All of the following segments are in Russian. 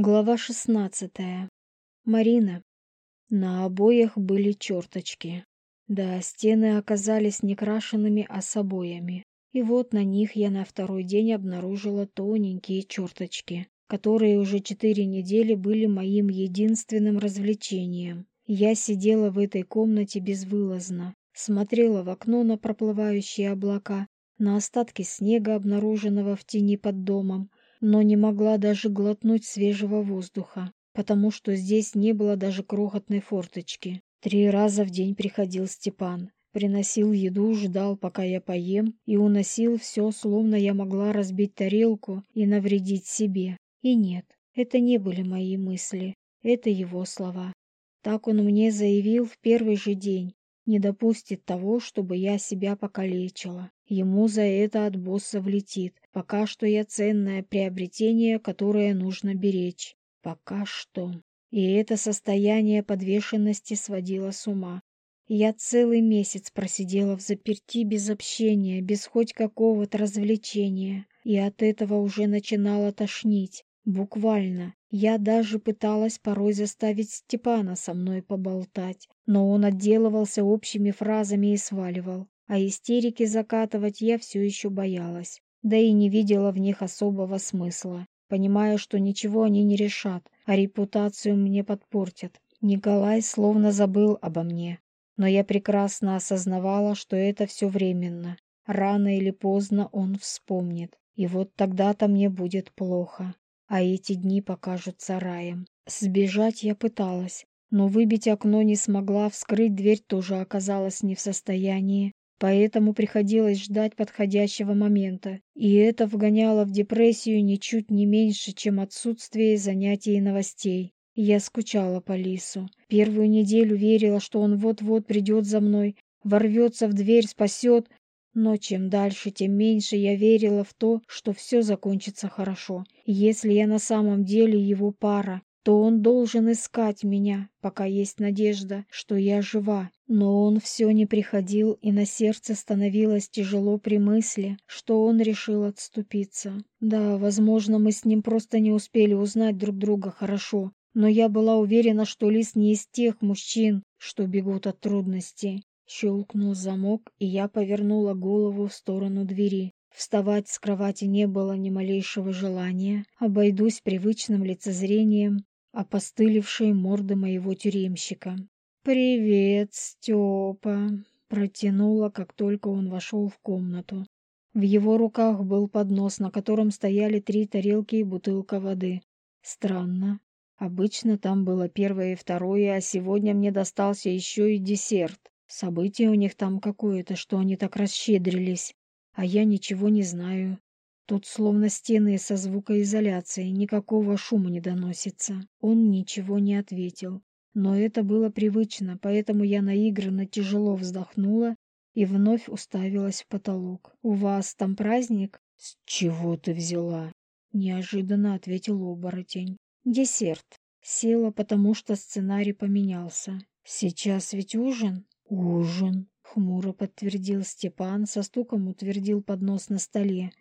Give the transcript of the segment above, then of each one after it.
Глава шестнадцатая. Марина. На обоях были черточки. Да, стены оказались не крашенными, а с обоями. И вот на них я на второй день обнаружила тоненькие черточки, которые уже четыре недели были моим единственным развлечением. Я сидела в этой комнате безвылазно, смотрела в окно на проплывающие облака, на остатки снега, обнаруженного в тени под домом, но не могла даже глотнуть свежего воздуха, потому что здесь не было даже крохотной форточки. Три раза в день приходил Степан, приносил еду, ждал, пока я поем, и уносил все, словно я могла разбить тарелку и навредить себе. И нет, это не были мои мысли, это его слова. Так он мне заявил в первый же день, не допустит того, чтобы я себя покалечила. Ему за это от босса влетит. Пока что я ценное приобретение, которое нужно беречь. Пока что. И это состояние подвешенности сводило с ума. Я целый месяц просидела в заперти без общения, без хоть какого-то развлечения. И от этого уже начинала тошнить. Буквально. Я даже пыталась порой заставить Степана со мной поболтать, но он отделывался общими фразами и сваливал а истерики закатывать я все еще боялась, да и не видела в них особого смысла, понимая, что ничего они не решат, а репутацию мне подпортят. Николай словно забыл обо мне, но я прекрасно осознавала, что это все временно. Рано или поздно он вспомнит, и вот тогда-то мне будет плохо, а эти дни покажутся раем. Сбежать я пыталась, но выбить окно не смогла, вскрыть дверь тоже оказалась не в состоянии, Поэтому приходилось ждать подходящего момента, и это вгоняло в депрессию ничуть не меньше, чем отсутствие занятий и новостей. Я скучала по Лису. Первую неделю верила, что он вот-вот придет за мной, ворвется в дверь, спасет. Но чем дальше, тем меньше я верила в то, что все закончится хорошо. Если я на самом деле его пара, то он должен искать меня, пока есть надежда, что я жива. Но он все не приходил, и на сердце становилось тяжело при мысли, что он решил отступиться. Да, возможно, мы с ним просто не успели узнать друг друга хорошо, но я была уверена, что Лис не из тех мужчин, что бегут от трудностей. Щелкнул замок, и я повернула голову в сторону двери. Вставать с кровати не было ни малейшего желания. Обойдусь привычным лицезрением опостылевшей морды моего тюремщика. «Привет, Степа!» — протянула, как только он вошел в комнату. В его руках был поднос, на котором стояли три тарелки и бутылка воды. Странно. Обычно там было первое и второе, а сегодня мне достался еще и десерт. Событие у них там какое-то, что они так расщедрились. А я ничего не знаю. Тут словно стены со звукоизоляцией, никакого шума не доносится. Он ничего не ответил. Но это было привычно, поэтому я наигранно тяжело вздохнула и вновь уставилась в потолок. «У вас там праздник?» «С чего ты взяла?» Неожиданно ответил оборотень. «Десерт». Села, потому что сценарий поменялся. «Сейчас ведь ужин?» «Ужин», — хмуро подтвердил Степан, со стуком утвердил поднос на столе.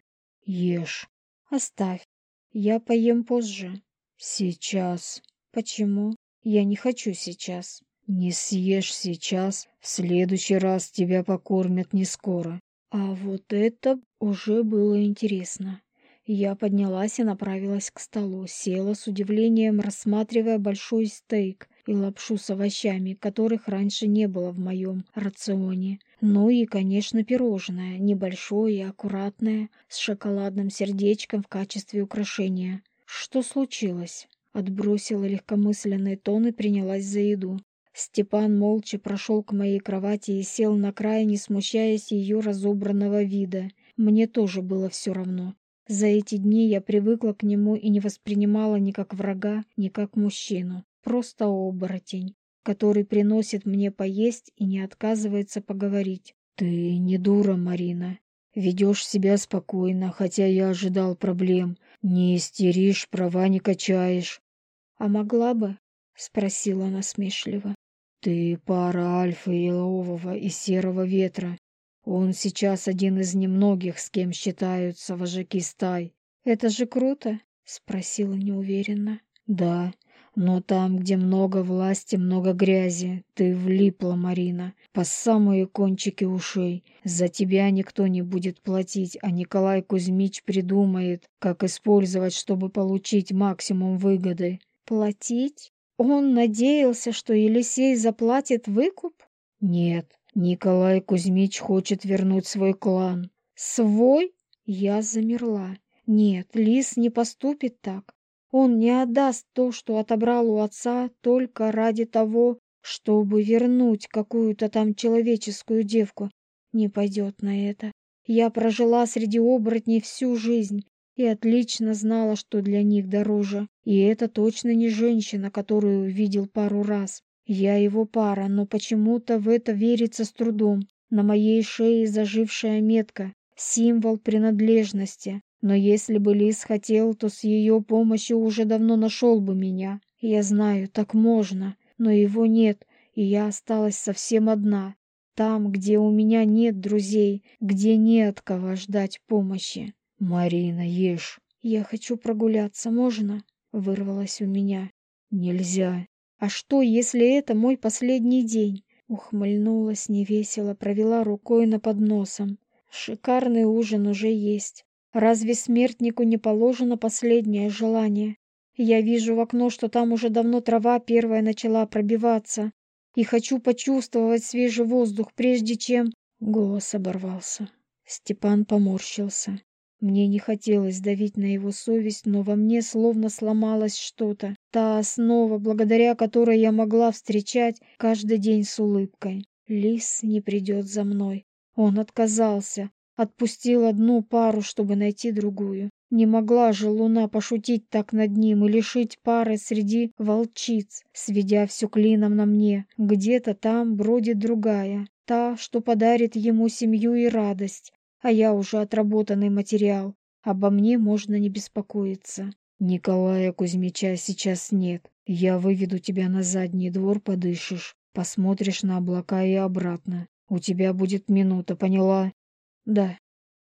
Ешь. Оставь. Я поем позже. Сейчас. Почему? Я не хочу сейчас. Не съешь сейчас, в следующий раз тебя покормят не скоро. А вот это уже было интересно. Я поднялась и направилась к столу, села с удивлением, рассматривая большой стейк и лапшу с овощами, которых раньше не было в моем рационе. Ну и, конечно, пирожное, небольшое и аккуратное, с шоколадным сердечком в качестве украшения. Что случилось? Отбросила легкомысленный тон и принялась за еду. Степан молча прошел к моей кровати и сел на край, не смущаясь ее разобранного вида. Мне тоже было все равно. За эти дни я привыкла к нему и не воспринимала ни как врага, ни как мужчину. Просто оборотень который приносит мне поесть и не отказывается поговорить. Ты не дура, Марина. Ведешь себя спокойно, хотя я ожидал проблем. Не истеришь, права не качаешь. А могла бы? Спросила насмешливо. Ты пара Альфа Елового и Серого Ветра. Он сейчас один из немногих, с кем считаются вожаки стай. Это же круто, спросила неуверенно. Да, но там, где много власти, много грязи, ты влипла, Марина, по самые кончики ушей. За тебя никто не будет платить, а Николай Кузьмич придумает, как использовать, чтобы получить максимум выгоды. Платить? Он надеялся, что Елисей заплатит выкуп? Нет, Николай Кузьмич хочет вернуть свой клан. Свой? Я замерла. Нет, Лис не поступит так. Он не отдаст то, что отобрал у отца, только ради того, чтобы вернуть какую-то там человеческую девку. Не пойдет на это. Я прожила среди оборотней всю жизнь и отлично знала, что для них дороже. И это точно не женщина, которую видел пару раз. Я его пара, но почему-то в это верится с трудом. На моей шее зажившая метка, символ принадлежности. Но если бы Лис хотел, то с ее помощью уже давно нашел бы меня. Я знаю, так можно, но его нет, и я осталась совсем одна. Там, где у меня нет друзей, где не от кого ждать помощи. «Марина, ешь!» «Я хочу прогуляться, можно?» — вырвалось у меня. «Нельзя!» «А что, если это мой последний день?» Ухмыльнулась невесело, провела рукой над подносом. «Шикарный ужин уже есть. Разве смертнику не положено последнее желание? Я вижу в окно, что там уже давно трава первая начала пробиваться, и хочу почувствовать свежий воздух, прежде чем... Голос оборвался. Степан поморщился. Мне не хотелось давить на его совесть, но во мне словно сломалось что-то. Та основа, благодаря которой я могла встречать каждый день с улыбкой. Лис не придет за мной. Он отказался, Отпустил одну пару, чтобы найти другую. Не могла же луна пошутить так над ним и лишить пары среди волчиц, сведя все клином на мне. Где-то там бродит другая, та, что подарит ему семью и радость, а я уже отработанный материал. Обо мне можно не беспокоиться. Николая Кузьмича сейчас нет. Я выведу тебя на задний двор, подышишь, посмотришь на облака и обратно. У тебя будет минута, поняла? Да.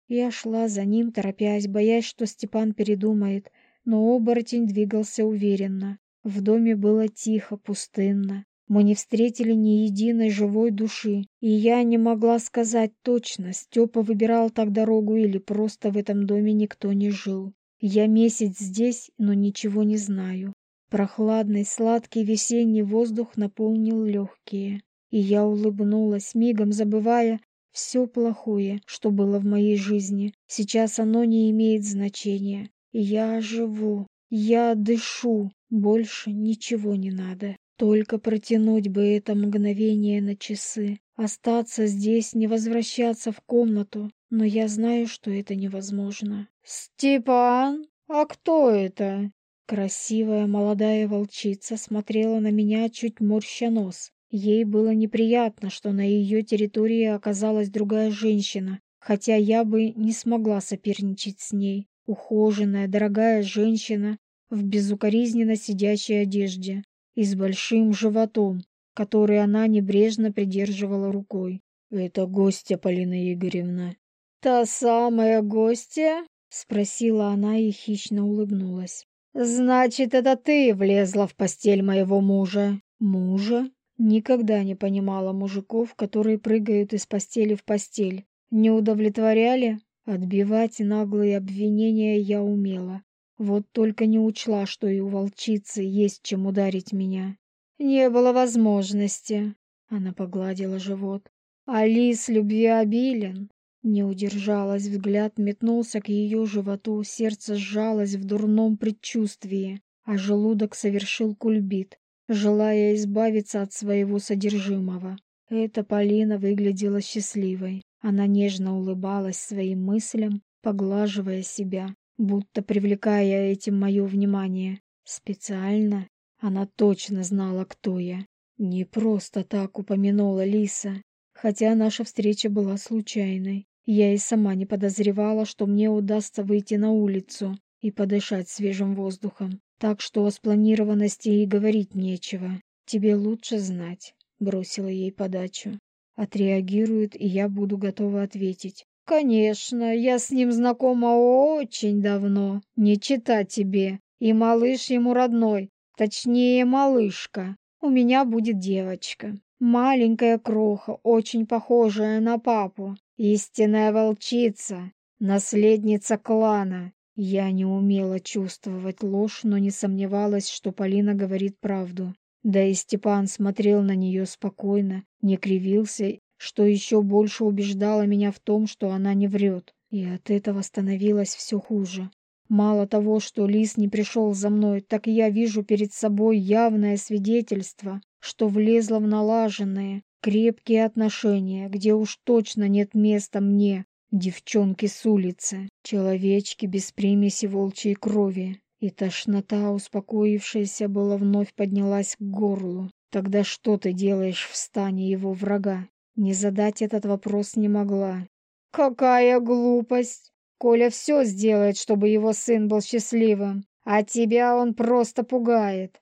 Я шла за ним, торопясь, боясь, что Степан передумает, но оборотень двигался уверенно. В доме было тихо, пустынно. Мы не встретили ни единой живой души, и я не могла сказать точно, Степа выбирал так дорогу или просто в этом доме никто не жил. Я месяц здесь, но ничего не знаю. Прохладный, сладкий весенний воздух наполнил легкие, и я улыбнулась, мигом забывая, все плохое, что было в моей жизни, сейчас оно не имеет значения. Я живу, я дышу, больше ничего не надо. Только протянуть бы это мгновение на часы, остаться здесь, не возвращаться в комнату, но я знаю, что это невозможно. «Степан, а кто это?» Красивая молодая волчица смотрела на меня, чуть морща нос. Ей было неприятно, что на ее территории оказалась другая женщина, хотя я бы не смогла соперничать с ней. Ухоженная, дорогая женщина в безукоризненно сидящей одежде и с большим животом, который она небрежно придерживала рукой. «Это гостья, Полина Игоревна». «Та самая гостья?» — спросила она и хищно улыбнулась. «Значит, это ты влезла в постель моего мужа?» «Мужа?» Никогда не понимала мужиков, которые прыгают из постели в постель. Не удовлетворяли? Отбивать наглые обвинения я умела. Вот только не учла, что и у волчицы есть чем ударить меня. Не было возможности. Она погладила живот. Алис любвеобилен. Не удержалась, взгляд метнулся к ее животу, сердце сжалось в дурном предчувствии, а желудок совершил кульбит желая избавиться от своего содержимого. Эта Полина выглядела счастливой. Она нежно улыбалась своим мыслям, поглаживая себя, будто привлекая этим мое внимание. Специально она точно знала, кто я. Не просто так упомянула Лиса, хотя наша встреча была случайной. Я и сама не подозревала, что мне удастся выйти на улицу и подышать свежим воздухом. Так что о спланированности и говорить нечего. Тебе лучше знать, бросила ей подачу. Отреагирует, и я буду готова ответить. Конечно, я с ним знакома очень давно. Не читать тебе. И малыш ему родной. Точнее, малышка. У меня будет девочка. Маленькая кроха, очень похожая на папу. Истинная волчица, наследница клана. Я не умела чувствовать ложь, но не сомневалась, что Полина говорит правду. Да и Степан смотрел на нее спокойно, не кривился, что еще больше убеждало меня в том, что она не врет. И от этого становилось все хуже. Мало того, что Лис не пришел за мной, так я вижу перед собой явное свидетельство, что влезла в налаженные, крепкие отношения, где уж точно нет места мне, девчонке с улицы, человечки без примеси волчьей крови. И тошнота, успокоившаяся была, вновь поднялась к горлу. Тогда что ты делаешь в стане его врага? Не задать этот вопрос не могла. Какая глупость! Коля все сделает, чтобы его сын был счастливым, а тебя он просто пугает.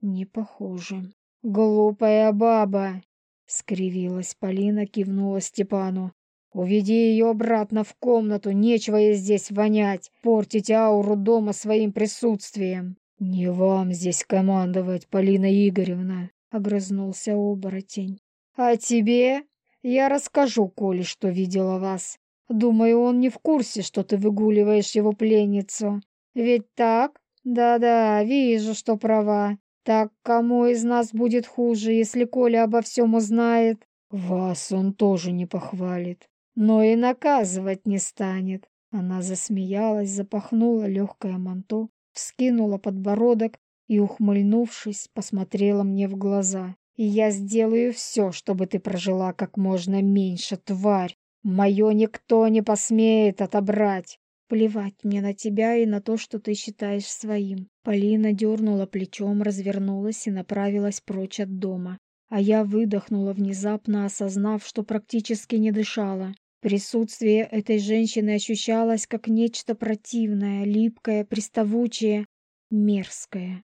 Не похоже. Глупая баба, скривилась Полина, кивнула Степану. Уведи ее обратно в комнату, нечего ей здесь вонять, портить ауру дома своим присутствием. Не вам здесь командовать, Полина Игоревна, огрызнулся оборотень. А тебе я расскажу Коле, что видела вас. Думаю, он не в курсе, что ты выгуливаешь его пленницу. Ведь так? Да-да, вижу, что права. Так кому из нас будет хуже, если Коля обо всем узнает? Вас он тоже не похвалит, но и наказывать не станет. Она засмеялась, запахнула легкое манто, вскинула подбородок и, ухмыльнувшись, посмотрела мне в глаза. «И я сделаю все, чтобы ты прожила как можно меньше, тварь!» Мое никто не посмеет отобрать. Плевать мне на тебя и на то, что ты считаешь своим. Полина дернула плечом, развернулась и направилась прочь от дома. А я выдохнула, внезапно осознав, что практически не дышала. Присутствие этой женщины ощущалось как нечто противное, липкое, приставучее, мерзкое.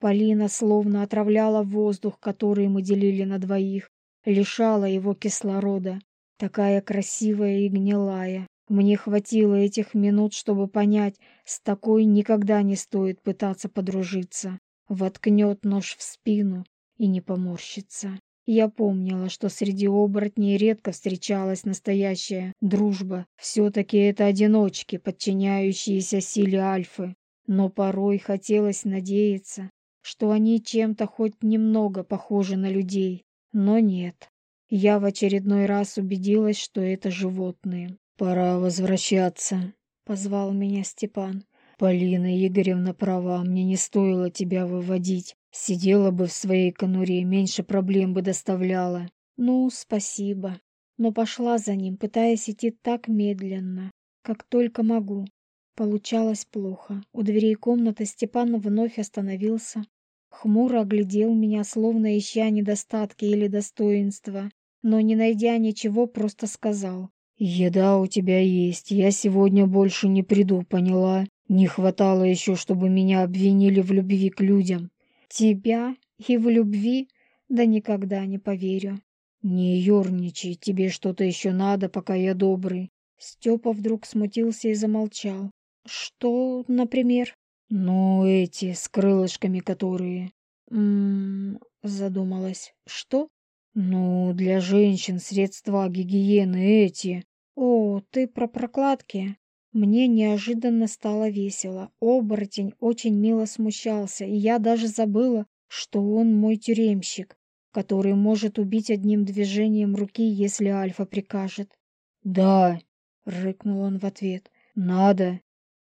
Полина словно отравляла воздух, который мы делили на двоих, лишала его кислорода. Такая красивая и гнилая. Мне хватило этих минут, чтобы понять, с такой никогда не стоит пытаться подружиться. Воткнет нож в спину и не поморщится. Я помнила, что среди оборотней редко встречалась настоящая дружба. Все-таки это одиночки, подчиняющиеся силе Альфы. Но порой хотелось надеяться, что они чем-то хоть немного похожи на людей. Но нет. Я в очередной раз убедилась, что это животные. «Пора возвращаться», — позвал меня Степан. «Полина Игоревна права, мне не стоило тебя выводить. Сидела бы в своей конуре, меньше проблем бы доставляла». «Ну, спасибо». Но пошла за ним, пытаясь идти так медленно, как только могу. Получалось плохо. У дверей комнаты Степан вновь остановился, Хмуро оглядел меня, словно ища недостатки или достоинства, но, не найдя ничего, просто сказал. «Еда у тебя есть, я сегодня больше не приду, поняла? Не хватало еще, чтобы меня обвинили в любви к людям». «Тебя и в любви? Да никогда не поверю». «Не ерничай, тебе что-то еще надо, пока я добрый». Степа вдруг смутился и замолчал. «Что, например?» «Ну, эти, с крылышками которые». «М-м-м», задумалась. «Что?» «Ну, для женщин средства гигиены эти». «О, ты про прокладки?» Мне неожиданно стало весело. Оборотень очень мило смущался, и я даже забыла, что он мой тюремщик, который может убить одним движением руки, если Альфа прикажет. «Да», — рыкнул он в ответ, — «надо».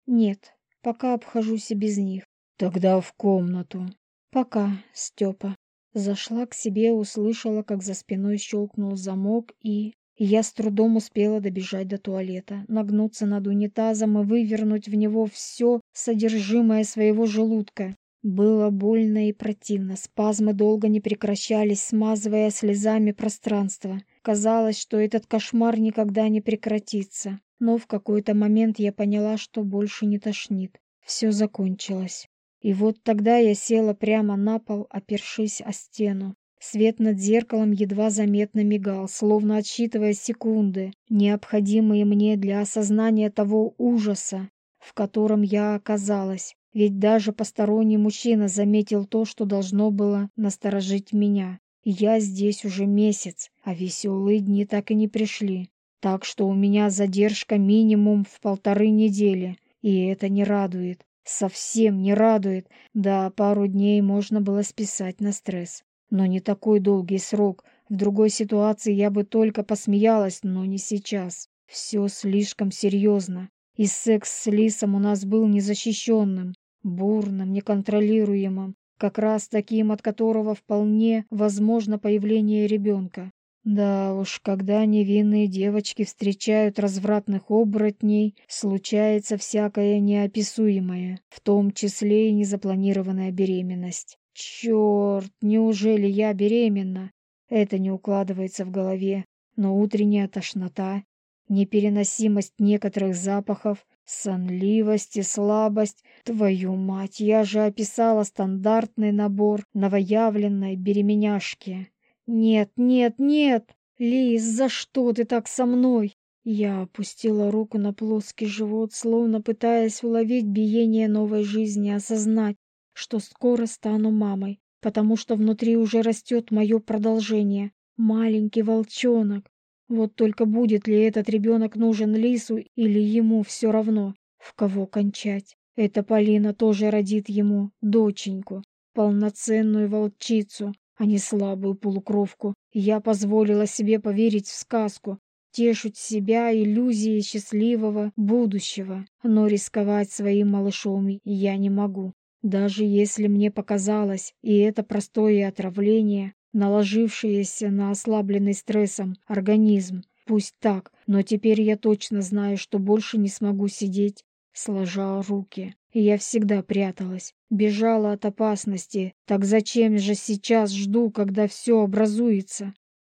«Нет, Пока обхожусь и без них. Тогда в комнату. Пока, Степа. Зашла к себе, услышала, как за спиной щелкнул замок, и... Я с трудом успела добежать до туалета, нагнуться над унитазом и вывернуть в него все содержимое своего желудка. Было больно и противно, спазмы долго не прекращались, смазывая слезами пространство. Казалось, что этот кошмар никогда не прекратится. Но в какой-то момент я поняла, что больше не тошнит. Все закончилось. И вот тогда я села прямо на пол, опершись о стену. Свет над зеркалом едва заметно мигал, словно отсчитывая секунды, необходимые мне для осознания того ужаса, в котором я оказалась. Ведь даже посторонний мужчина заметил то, что должно было насторожить меня. Я здесь уже месяц, а веселые дни так и не пришли. Так что у меня задержка минимум в полторы недели, и это не радует. Совсем не радует. Да, пару дней можно было списать на стресс. Но не такой долгий срок. В другой ситуации я бы только посмеялась, но не сейчас. Все слишком серьезно. И секс с Лисом у нас был незащищенным, бурным, неконтролируемым, как раз таким, от которого вполне возможно появление ребенка. Да уж, когда невинные девочки встречают развратных оборотней, случается всякое неописуемое, в том числе и незапланированная беременность. Черт, неужели я беременна? Это не укладывается в голове, но утренняя тошнота, непереносимость некоторых запахов, сонливость и слабость. Твою мать, я же описала стандартный набор новоявленной беременяшки. «Нет, нет, нет! Лиз, за что ты так со мной?» Я опустила руку на плоский живот, словно пытаясь уловить биение новой жизни, осознать, что скоро стану мамой, потому что внутри уже растет мое продолжение. Маленький волчонок. Вот только будет ли этот ребенок нужен Лису или ему все равно, в кого кончать. Эта Полина тоже родит ему доченьку, полноценную волчицу, а не слабую полукровку. Я позволила себе поверить в сказку, тешить себя иллюзией счастливого будущего, но рисковать своим малышом я не могу. Даже если мне показалось, и это простое отравление, наложившееся на ослабленный стрессом организм, пусть так, но теперь я точно знаю, что больше не смогу сидеть, сложа руки. Я всегда пряталась, бежала от опасности. Так зачем же сейчас жду, когда все образуется?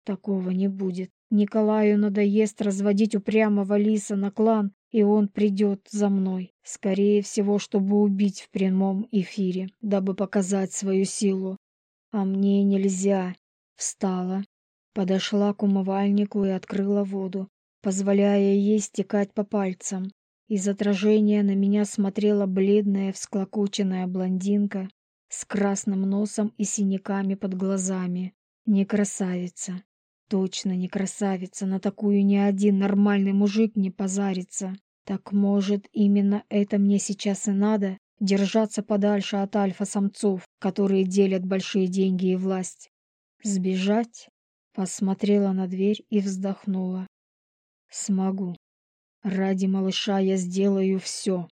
Такого не будет. Николаю надоест разводить упрямого лиса на клан, и он придет за мной. Скорее всего, чтобы убить в прямом эфире, дабы показать свою силу. А мне нельзя. Встала, подошла к умывальнику и открыла воду, позволяя ей стекать по пальцам. Из отражения на меня смотрела бледная всклокоченная блондинка с красным носом и синяками под глазами. Не красавица. Точно не красавица, на такую ни один нормальный мужик не позарится. Так может, именно это мне сейчас и надо? Держаться подальше от альфа-самцов, которые делят большие деньги и власть. Сбежать? Посмотрела на дверь и вздохнула. Смогу. Ради малыша я сделаю все.